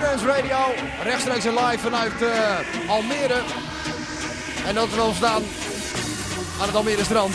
Dance Radio. Rechtstreeks en live vanuit uh, Almere. En dat we staan aan het Almere strand.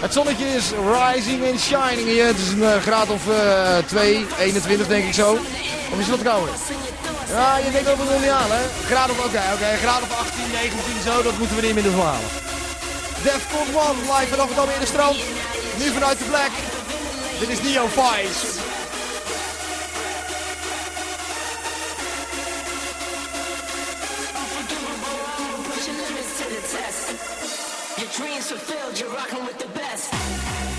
Het zonnetje is rising and shining hier. Het is een uh, graad of uh, 2, 21 denk ik zo. Of is het wat kouder? Ja, je denkt we het niet aan, hè? Graad of, oké, oké, graad of 18, 19 zo, dat moeten we niet minder halen. Defcon 1, live vanaf het Almere strand. Nu vanuit de Black. Dit is Neo Vice. Dreams fulfilled, you're rocking with the best.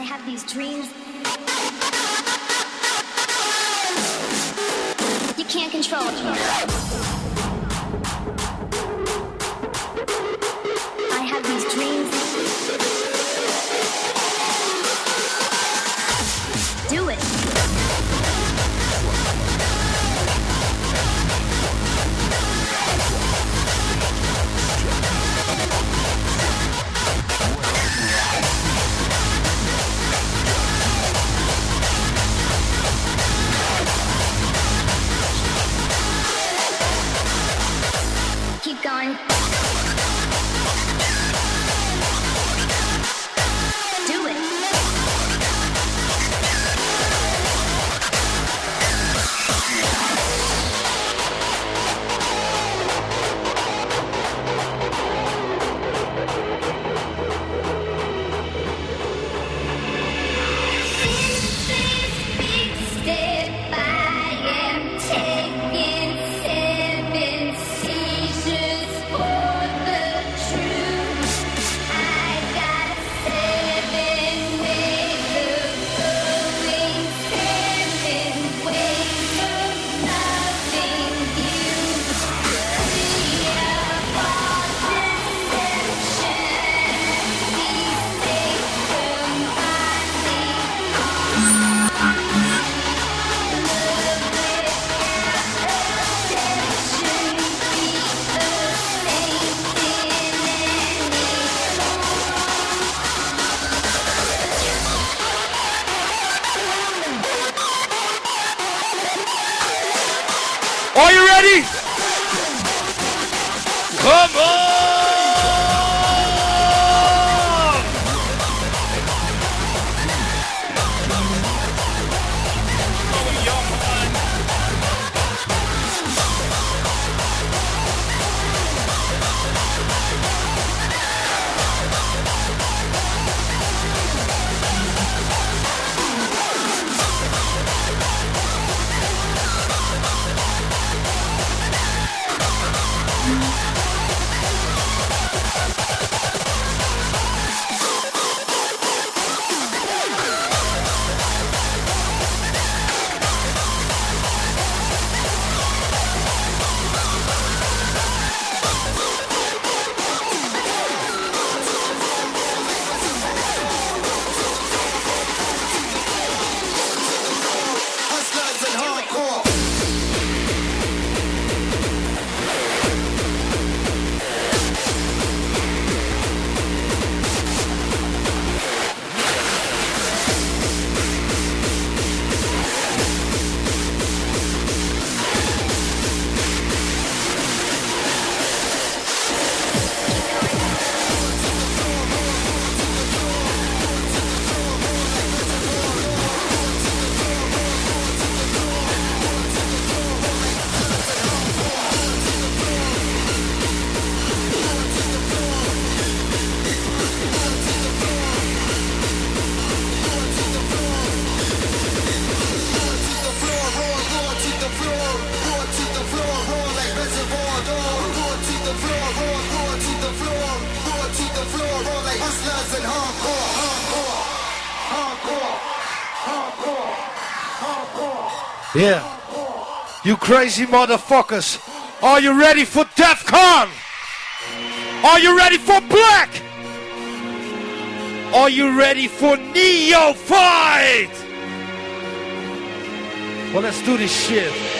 I have these dreams. You can't control it. gone. You crazy motherfuckers. Are you ready for DEFCON? Are you ready for black? Are you ready for Neo fight? Well, let's do this shit.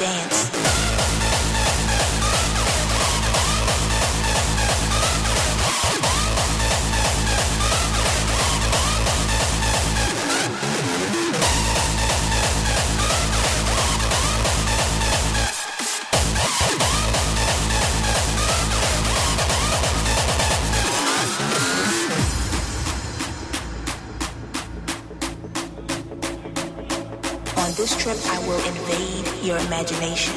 Dance. will invade your imagination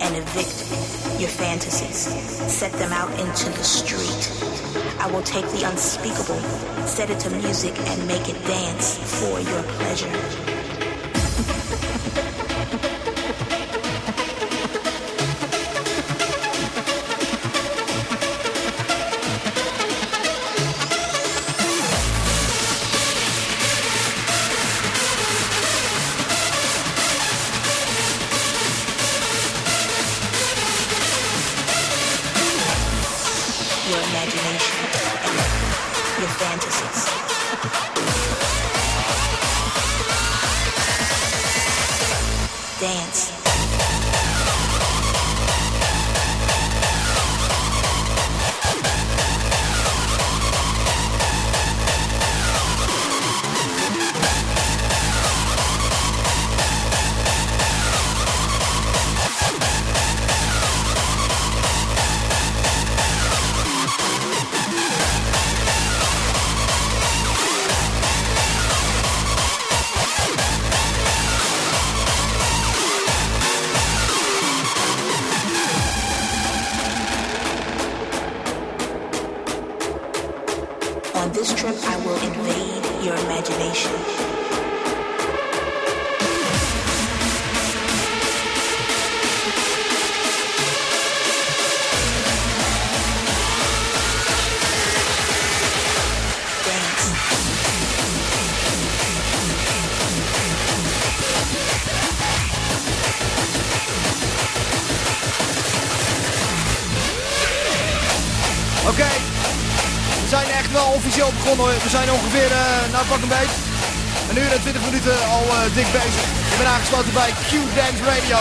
and evict your fantasies, set them out into the street. I will take the unspeakable, set it to music, and make it dance for your pleasure. dance. This trip, I will invade your imagination. Het wel officieel begonnen. We zijn ongeveer, uh, nou pak een beetje, een uur en 20 minuten al uh, dik bezig. Ik ben aangesloten bij Q Dance Radio.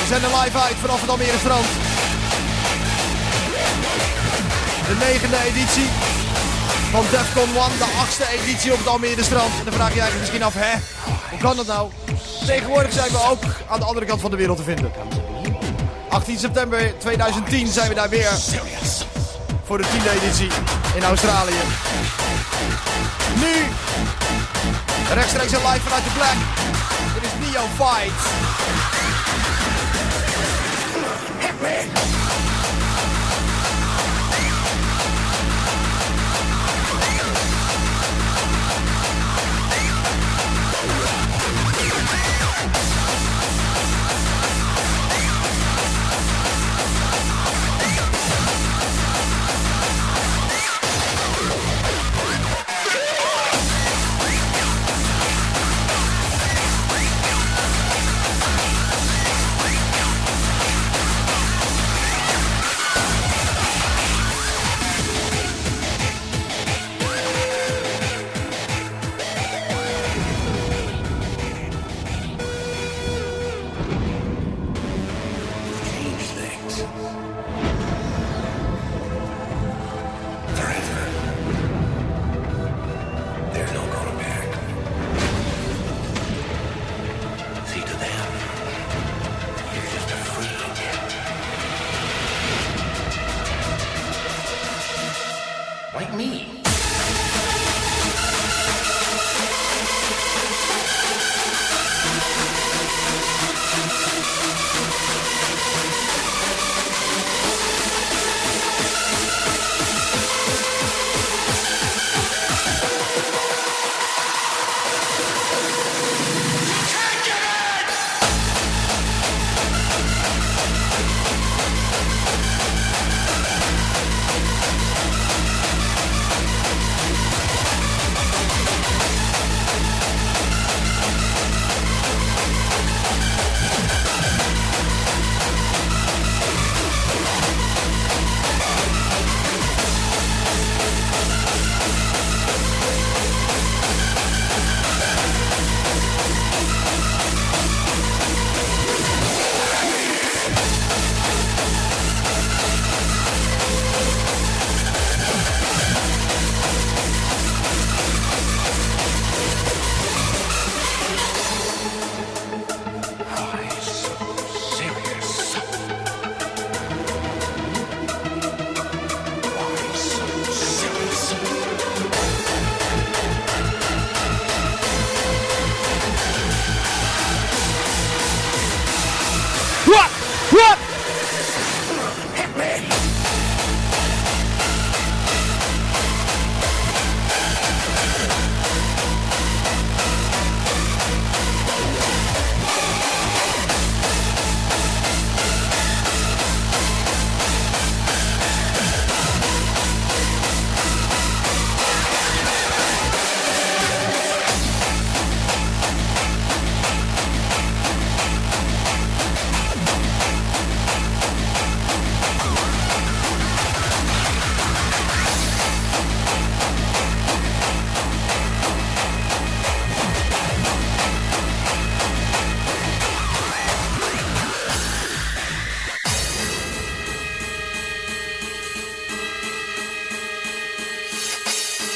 We zijn er live uit vanaf het Almere strand. De negende editie van Defcon 1, de achtste editie op het Almere strand. En dan vraag je eigenlijk misschien af, hè, hoe kan dat nou? Tegenwoordig zijn we ook aan de andere kant van de wereld te vinden. 18 september 2010 zijn we daar weer voor de tiende editie in Australië. Nu rechtstreeks en live vanuit de Black. Dit is Neo Fight.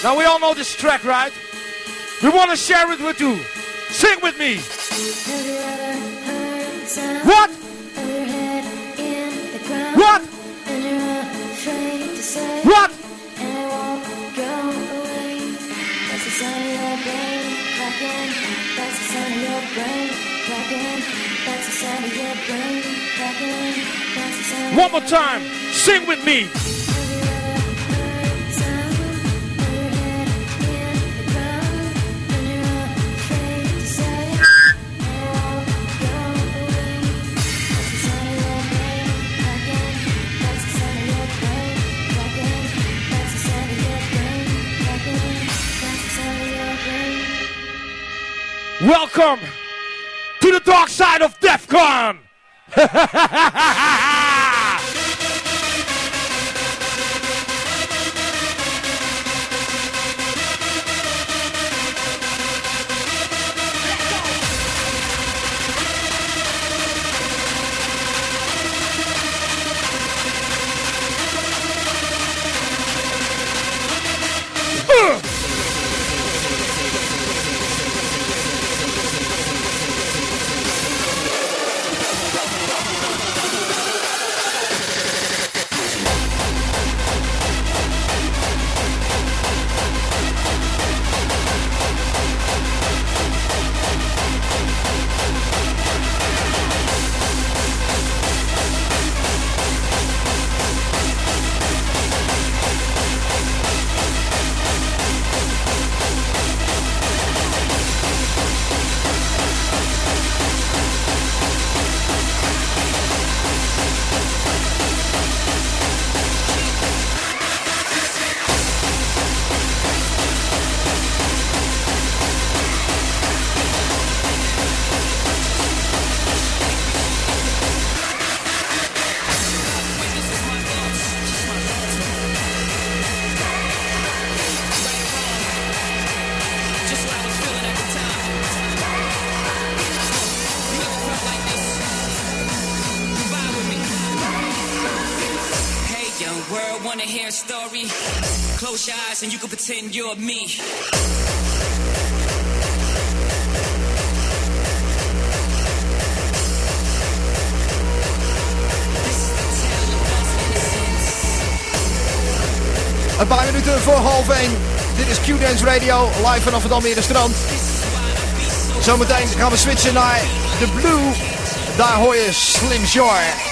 Now we all know this track, right? We want to share it with you. Sing with me. What? What? What? One more time. Sing with me. Welcome to the dark side of DEFCON! Close your eyes and you can pretend you're. Een paar minuten voor half 1. Dit is Q-Dance Radio, live vanaf het Almere strand. Zometeen gaan we switchen naar de Blue. Daar hoor je Slim Shore.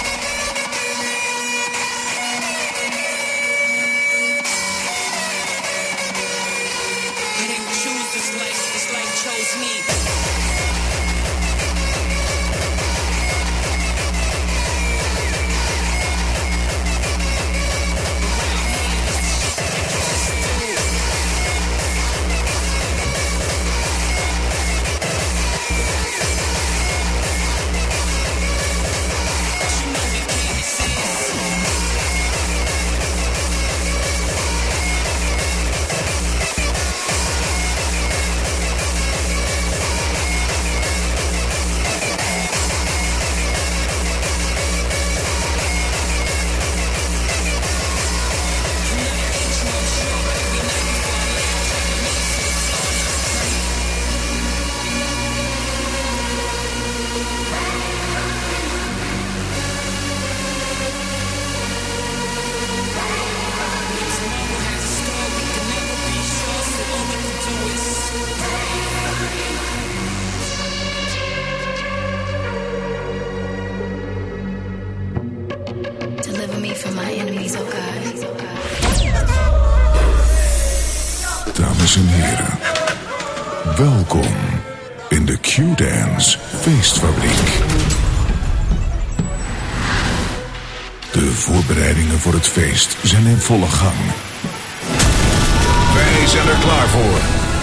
Voor het feest zijn in volle gang. Wij zijn er klaar.